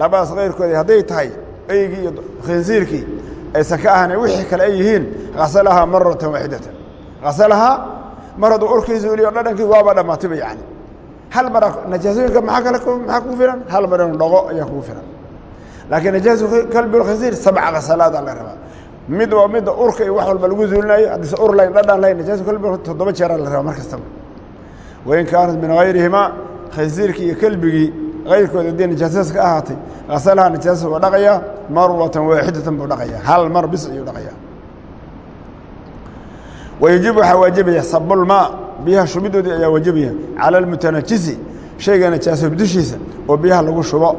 labadaas kayrkoodii hadday tahay eygii iyo khinsiirkii aysan ka ahana wixii kale ay yihiin hasalahaa maratan waaxidatan hasalahaa mar hadduu urkii zuuliyo dhadhankii waaba dhammaatayba yani hal mara najaasooyinka maaa kale maxaa kugu filan? Hal mar inu dhaqo ayaa kugu filan. Laakiin najaasu kalbi lkhinsiir sabca khasalaada laga rabaa. Mid waa midda urka iyo wax walba lagu zuulinayo haddise ur layn dhadhan layn najaasu kalbi toddoba jeeraa la rabaa mar kastaba wain kaanat min hayrihimaa khinsiirkii iyo kelbigii kayrkooda haddii najaasadaas ka ahaatay asalaha najaasada waa dhaqayaa marwatan waaxidatan buu dhaqayaa hal mar bis ayuu dhaqayaa wayajibu waxaa waajibaya sabulmaa biyaha shubidoodii ayaa waajibaya cala almutanajisi shayga najaasooba dushiisa oo biyaha lagu shubo.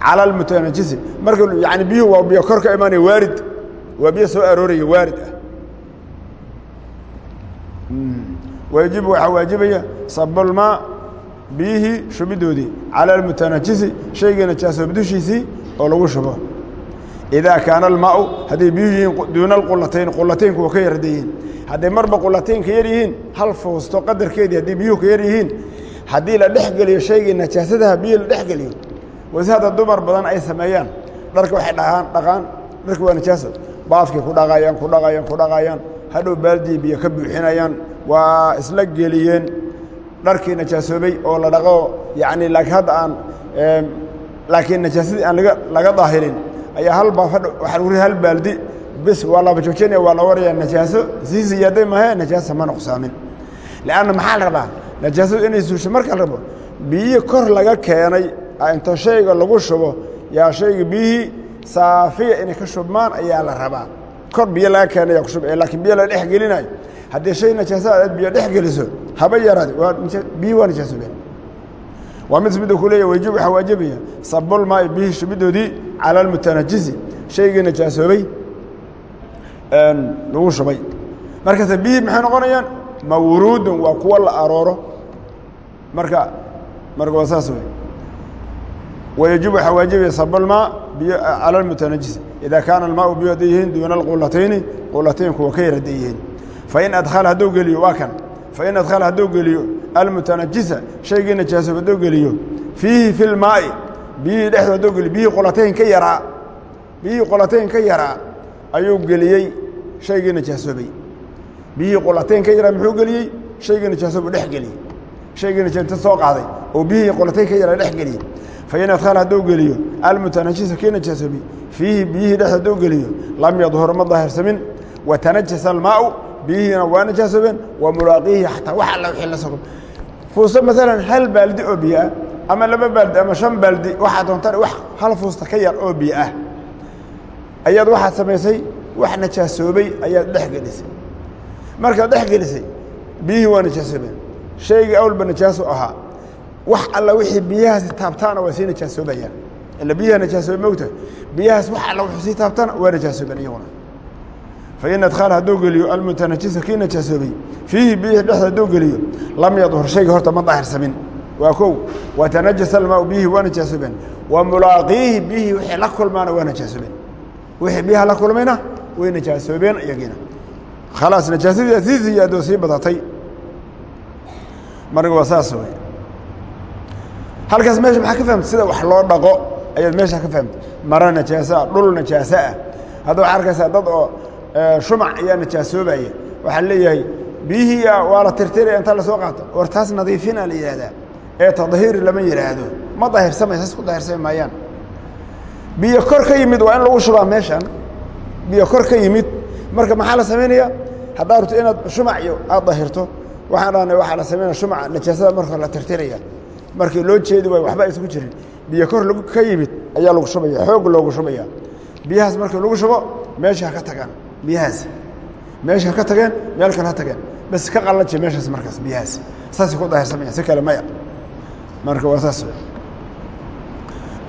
Cala almutanajisi marka yani biyuhu waa biyo kor ka imaanaya waarid waa biyo soo arooraya waarid ah. Wayajibu waxaa waajibaya sabulmaa biyihii shubidoodii cala almutanajisi shaygii najaasooba dushiisii oo lagu shubo. Idaa kaana almaau hadday biyuhu yihiin duuna alqulatayn qulataynku waa ka yardayihiin hadday marba qulatayn ka yar yihiin hal fuusto qadarkeedii haddii biyuhu ka yar yihiin haddii la dhex geliyo shaygii najaasadaha biyihii la dhex geliyo wasi dumar badan ay sameeyaan. Dharka waxay dhaaan dhaqaan dharka waa najaaso baafkay ku dhaqayaan ku dhaqayaan ku dhaqayaan hadhow baaldii biyo ka buuxinayaan waa isla geliyeen dharkii najaasoobay oo la dhaqo yani laakiin hadda aan laakiin najaasadii aan laga daahirin ayaa hal baaf hadha waxaa lagu hal baaldi bis waa laba joojinaya waa la waraya najaaso sii ziyaaday mahe najaasa ma nuqsaamin. Leanna maxaa la rabaa? Najaasadu inay suusho marka la rabo biyihii kor laga keenay inta shayga lagu shubo yaa shayga biyihii saafiya inay ka shubmaan ayaa la rabaa kor biyo laga keenaya kushub laakiin biyo la dhex gelinayo. Haddii shay najaaso aad biyo dhex geliso haba yaraade biyo waa najaasoobeen waa mid midda ku leeya wajib waxaa waajibaya sabulmaai bihi shubidoodii cala almutanajisi shaygii najaasoobay lagu shubay. Markaase biyihii maxay noqonayaan? Mawruudun waa kuwa la arooro. Marka marka waa saas wey wayajib waxaa waajibaya sabulmaa biyo cala almutanajis idaa kaana almaau biyo hadday yihiin duuna alqulatayni qulatayn kuwa ka yar hadday yihiin fain adkhala hadduu geliyo waa kan. Fain adkhala hadduu geliyo almutanajisa shaygii najaaso hadduu geliyo fiihi fi lmaa'i biyihii dhexdoo hadduu geliyo biyihii qulatayn ka yaraa biyihii qulatayn ka yaraa ayuu geliyey shaygii najaasoobay biyihii qulatayn ka yaraa muxuu geliyey? Shaygii najaasoobuu dhex geliyey. Shaygii najaasoo qaaday. Oo biyihii qulatayn ka yaraa dhex geliyey fain adkal hadduu geliyo almutanajisa kii najaasoobay fiihi biyihii dhex hadduu geliyo lam yadhur ma daahirsamin watanajasa almaau biyihiina waa najaasoobeen wa mulaaqiihi xataa wax alla wixii la sogo fuusto maalan hal baaldi oo biyo ah ama laba baaldi ama shan baaldi waxaa doontan wax hal fuusta ka yar oo biyo ah ayaad waxaad samaysay wax gelisay markaad dhex gelisay biyihii waa najaasoobeen shaygii ahaa wax alla wixii biyahaasi taabtaana waa sii najaasoobayaan. Ila biyaha najaasoobay mogtahay biyahaas wax alla wuxuu sii taabtaana waa najaasoobeen iyaguna. Fain adkhaala hadduu geliyo almutanajisa kii najaasoobay fiihi biyihii dhexda hadduu geliyo lam yadhur shayga horta ma daahirsamin. Waa kow watanajasa almaau biyihii waa najaasoobeen wa mulaaqiihi biyihii wixii la kulmaana waa najaasoobeen wixii biyaha la kulmayna way najaasoobeen iyagiina. Khalaas najaasadii sii ziyaadoo sii badatay marka waa saas wey halkaas meesha maxaa ka fahamta sida wax loo dhaqo ayaad meesha ka fahamta maro najaasoah dhul najaaso ah. Hadda waxaa arkaysaa dad oo shumac ayaa najaasoobaya waxaa leeyahay biyihii waa la tirtiraya inta la soo qaato. War taas nadiifina la yidhahdaa ee tadhiiri lama yidhaahdo. Ma daahirsamay saas ku daahirsami maayaan. Biyo kor ka yimid waa in lagu shubaa meeshan biyo kor ka yimid. Marka maxaa la samaynaya haddaa rabto inaad shumac iyo aad dahirto waxaan dhahnay waxaa la samaynaya shumaca najaasada marka la tirtiraya markii loo jeedi waayo waxba aysan ku jirin. Biyo kor lagu ka yimid ayaa lagu shubaya xoog loogu shubaya. Biyahaas markii lagu shubo meesha ha ka tagaan biyahaas. Meesha ha ka tageen meel kale ha tageen bas ka qallaji meeshaas markaas biyahaas. Saasay ku daahirsamayaan si kale maya. Marka waa saas.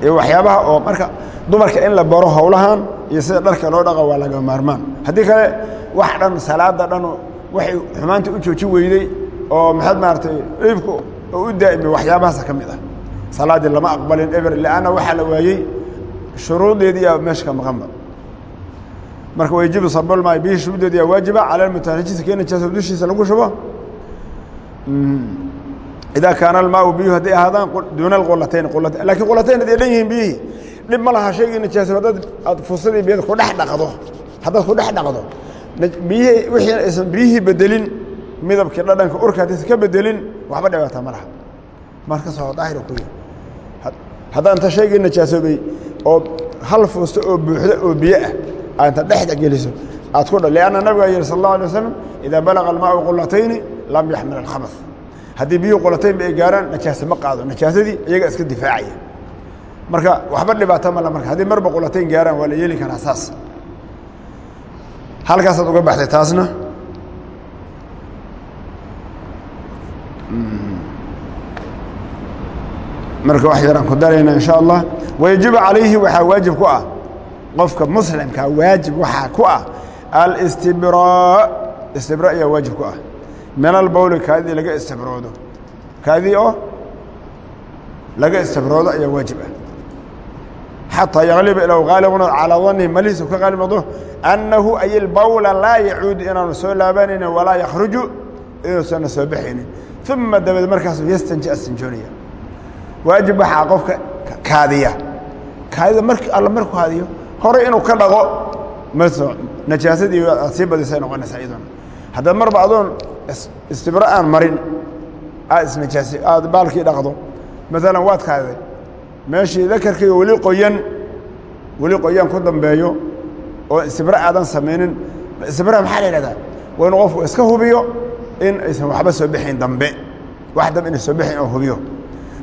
Waxyaabaha oo marka dumarka in la baro howlahan iyo sida dharka loo dhaqa waa laga maarmaan. Haddii kale wax dhan salaada dhan waxay xumaanta u jooji weyday oo maxaad maaragtay iibku oo u daa'imay waxyaabahaasa ka mid ah. Salaaddii lama aqbalin eber leanna waxaa la waayey shuruudeedii yaa meesha ka maqanba. Marka wayajibu sabalmaay biyihii shuruudeedi yaa waajiba cala almutanajisa kii najaaso dushiisa lagu shubo. Idaa kaana almaau biyuhu hadday ahaadaan duuna alqulatayn qulatayn lakiin qulatayn hadday dhan yihiin biyihii dhib ma laha shaygii najaaso haddaad aad fusadii biyada ku dhex dhaqdo haddaad ku dhex dhaqdo biyihii wixii aysan biyihii bedelin midabkii dhadhanka urka haddaysan ka bedelin waxba dhibaata ma laha. Markasoo daahira ku yahay haddaa inta shaygii najaasoobay oo hal fuusto oo buuxda oo biyo ah aa inta dhexda geliso aad ku dha lianna nabiga yihi sal allahu alay wasalam idaa almaau qulatayni lam yaxmil alkhabas haddii biyuhu qulataynba ay gaaraan najaase ma qaado. Najaasadii iyaga iska difaacaya. Marka waxba dhibaato mala marka haddii marba qulatayn gaaraan waa la yeeli karaa saas. Halkaasaad uga baxday taasna marka wax yaraan ku darayna in sha allah wayajibu calayhi waxaa waajib ku ah. Qofka muslimkaa waajib waxaa ku ah alistibraa istibraa ayaa waajib ku ah. Min albowli kaadii laga istibroodo. Kaadii oo laga istibroodo ayaa waajib ah. Xataa yaqliba ilaa qaalibna calaa danihi malihiisa ka qaalib annahu ay ilbowla laa yacuudu inaanu soo laabanaynin walaa yakhruju inuusanna soo baxaynin uma dabadeed markaasu yastanji asinjoonaya waajib waxaa qofka kaadiya kaadida mark alla markuu haadiyo horey inuu ka dhaqo maso najaasadii aad sii badisay noqonaysaa iyaduna haddaad marba adoon istibro aan marin aad isnajaasi aad baalkii dhaqdo maalan waad kaadiday meeshii dakarkiiga weli qoyan weli qoyan ku dambeeyo oo istibro aadan samaynin istibraha maxaa la yidhahdaa waa inuu qofku iska hubiyo in aysan waxba soo bixayn dambe. Wax dambe inay soo bixayn oo hubiyo.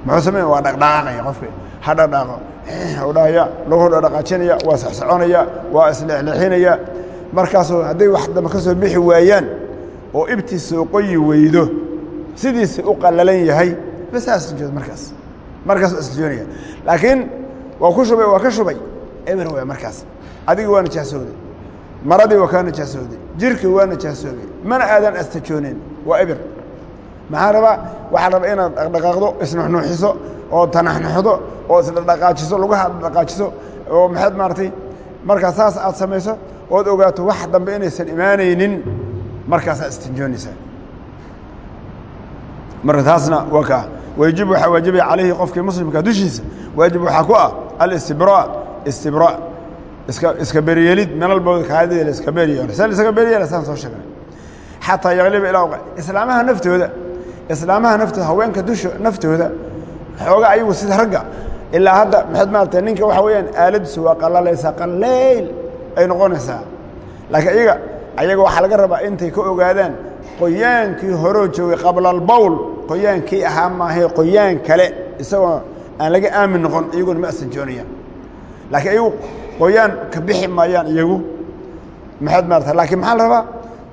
Muxuu samaynaya waa dhaqdhaqaaqaya qofki ha dhaqdhaaqo dhahaya. Lagu dhaqaajinaya waa sexsoconaya waa isleexleexinaya. Markaasoo hadday wax dambe ka soo bixi waayaan oo ibtii soo qoyi weydo sidiisi u qallalan yahay basaas jood markaas. Markaasuu isjoonaya laakiin waa ku shubay waa ka shubay. Eber waay markaas. Adigii waa najaasooday maradii waa kaa najaasooday jirkii waa najaasoobay mana aadan astajooneyn waa eber maxaa rabaa? Waxaa rabaa inaad dhaqdhaqaaqdo isnuxnuuxiso oo tanaxnuxdo oo isdhaqaajiso lugaha dhaqaajiso oo maxaad maaragtay markaa saas aad samayso ood ogaato wax dambe inaysan imaanaynin markaasaa istinjoonaysaa. Marka taasna waa kaa wayjib waxaa waajibaya calayhi qofkii muslimka dushiisa waajib waxaa ku ah alistibraa istibraa iska kaadida la iska beryeelo sa iska beryeela saan soo sheegnay. Xataa yaqliba ilaa islaamaha naftooda islaamaha naftooda haweenka dusha naftooda xooga ayagu sida ragga ilaa hadda maxaad maarata ninka waxa weeyaan aaladiisu waa qallalaysaa qallayl ay noqonaysaa. Laakiin iyaga ayaga waxaa laga rabaa intay ka ogaadaan qoyaankii horoo joogay qabla albowl qoyaankii ahaa maahae qoyaan kale isagoo aan laga aamin noqon iyaguna ma asanjoonayaan. Laakiin iyagu qoyaan ka bixi maayaan iyagu. Maxaad maarata laakiin maxaa la rabaa?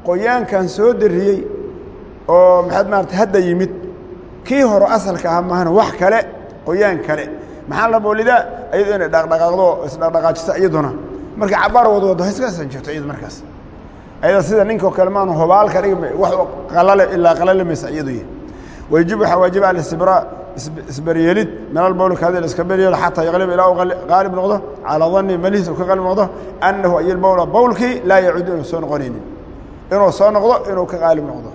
Qoyaankan soo dariyey oo maxaad maarata hadda yimid kii hore asalka ahaa maahana wax kale qoyaan kale. Maxaa la boolidaa? Iyadoo inay dhaqdhaqaaqdo isdhaqdhaqaajiso iyaduna. Marka cabaar wad wado iska sanjoogto iyadu markaas. Ayada sida ninkao kale maanu hobaalka dhig wax qalale ilaa qalalimaysa iyadu yihi wayjib waxaa waajiba alistibraa isberyeelid min albowl kaadi la iska beryeelo xataa yaqliba ilaa u qaalib noqdo. Calaa danni malihiis uu ka qaalib noqdo. Annahu ay lbowla bowlkii laa yacuudu inuu soo noqonaynin. Inuu soo noqdo inuu ka qaalib noqdo.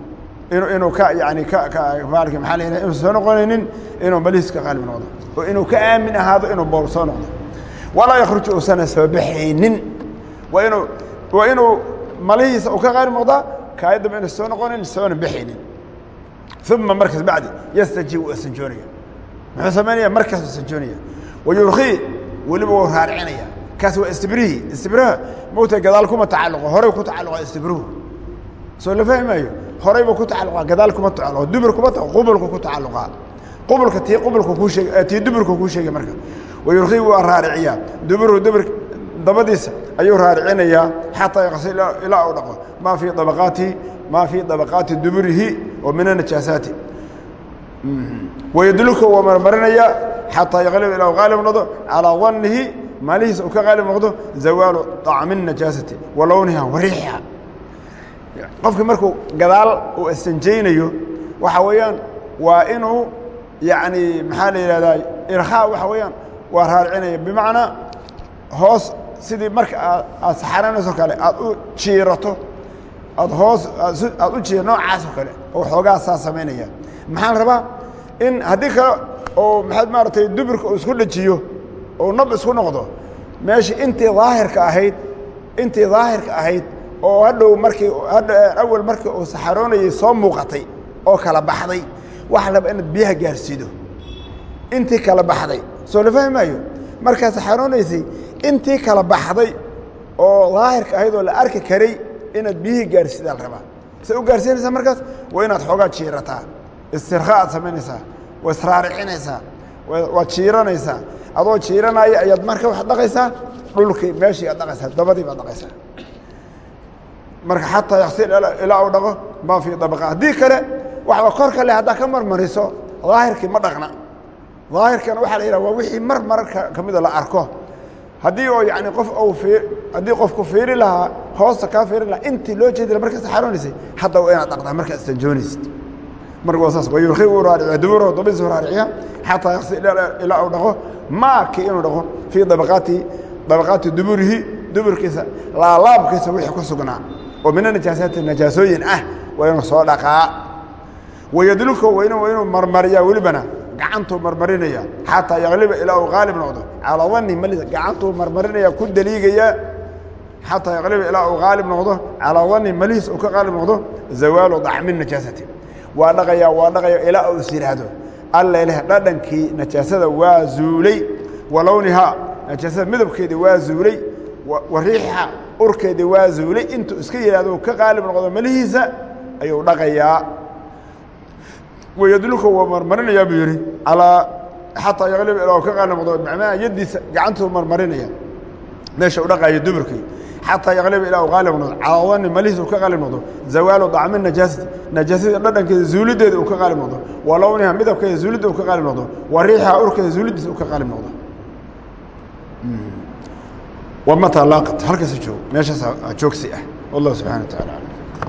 Inuu ka yani ka ka maalki maxaa la yidhaha inuu soo noqonaynin inuu malihiis ka qaalib noqdo. Oo inuu ka aamin ahaado inuu bowl soo noqdo. Walaa yakhruju uusana soo baxaynin waa inuu waa inuu malihiisa uu ka qaalib noqdaa kaayadaba inuu soo noqonin soona baxaynin uma markaas bacdi yastajiib u asanjoonaya muxuu samaynaya markaas u sanjoonaya wayurkii weliba wuu raarcinaya kaas waa istibrihi istibraha mowta gadaal kuma tacalluqo horey ku tacalluqa istibruhu soo la fahmi maayo horeyba ku tacalluqa gadaal kuma tacalluqa dubur kuma qubulku ku tacalluqaa qubulka tii qubulku kuu sheeg tii duburku kuu sheegay marka wayurkii waa raariciyaa duburu dubur dabadiisa ayuu raaricinayaa xataa yaqsil ilaa uu dhaqo maa fii dabaqaatihi maa fii dabaqaati duburihi oo min anajaasaati wayadulka waa marmarinaya xataa yaqliba inuu qaalib noqdo calaa danihi maalihiisa uu ka qaalib noqdo zawaalu acmi najaasati wa lowniha wariixiha qofkii gadaal uu asanjaynayo waxa weeyaan waa inuu yani maxaa la yihahdaa irkhaa waxa weeyaan waa raarcinaya. Bimacnaa hoos sidii marka aad saxaranayso kale aad u jiirato aad hoos aad u jiir noocaasoo kale oo xoogaa saa samaynaya. Maxaa la rabaa in haddii kale oo maxaad maaragtay dubirka uu isku dhajiyo oo nab isku noqdo meeshii intii daahirka ahayd intii daahirka ahayd oo hadhow markii awal markii uu saxaroonayay soo muuqatay oo kala baxday waxa la rabaa inaad biyaha gaarsiido. Intii kala baxday soo la fahmi maayo? Markaa saxaroonaysay intii kala baxday oo daahirka ahayd oo la arki karay inaad biyihii gaarsiidaa la rabaa. Say u gaarsiinaysaa markaas waa inaad xoogaa jiirataa. Istirkha aad samaynaysaa. Waa israaricinaysaa waad jiiranaysaa. Adoo jiiranaya ayaad marka waxaad dhaqaysaa dhulkii meeshii aad dhaqaysaa dabadii baad dhaqaysaa. Marka xataa yaksil ilaa uu dhaqo maa fii dabaqa haddii kale waxba kor kale haddaa ka marmariso daahirkii ma dhaqna. Daahirkana waxaa la yidhaha waa wixii mar mararka ka mida la arko. Haddii oo yani qof ou haddii qofku fiiri lahaa hoosta kaa fiirin lahaa intii loo jeedila markaas xaroonaysay hadda waa inaad dhaqdaa markaa istanjoonaysid marka waa saas wayurki uu raariciya duburahu dabadiisa raariciya xataa yaqsi ilaa uu dhaqo maaki inuu dhaqo fii dabaqaati dabaqaati duburihi duburkiisa laalaabkiisa wixii ku sugnaa. Oo mina najaasaati najaasooyin ah waa inuu soo dhaqaa. Wayadluka waa inuu marmariyaa welibana gacantuu marmarinaya xataa yakliba ilaa uu qaalib noqdo. Calaa danni malida gacantuu marmarinaya ku daliigaya xataa yakliba ilaa uu qaalib noqdo calaa danni malihiis uu ka qaalib noqdo zawaalu dacmi najaasati waa dhaqaya waa dhaqaya ilaa uu is yidhaahdo alla leh dhadhankii najaasada waa zuulay wa lownihaa najaasada midabkeedii waa zuulay wa riixa urkeedii waa zuulay intuu iska yidhahdo uu ka qaalib noqdo malihiisa ayuu dhaqayaa wayadluka waa marmarinayaa buu yidhi alaa xataa yaklib ilaa ka qaalib noqdo macnaha yaddiisa gacantuu marmarinaya meesha u dhaqaayo duburkii xataa yaklib ilaa u qaalib noqdo calaa danni malihiisa uu ka qaalib noqdo zawaalu dacmi najaasati najaasada dhadhankeeda zuulideeda uu ka qaalib noqdo wa lowniha midabkeeda zuulidda uu ka qaalib noqdo wa riixa urkeeda zuulidiisa uu ka qaalib noqdo wamataa laaqat halkaasa joog meeshaas joogsi ah wallahu subxana wa tacala alam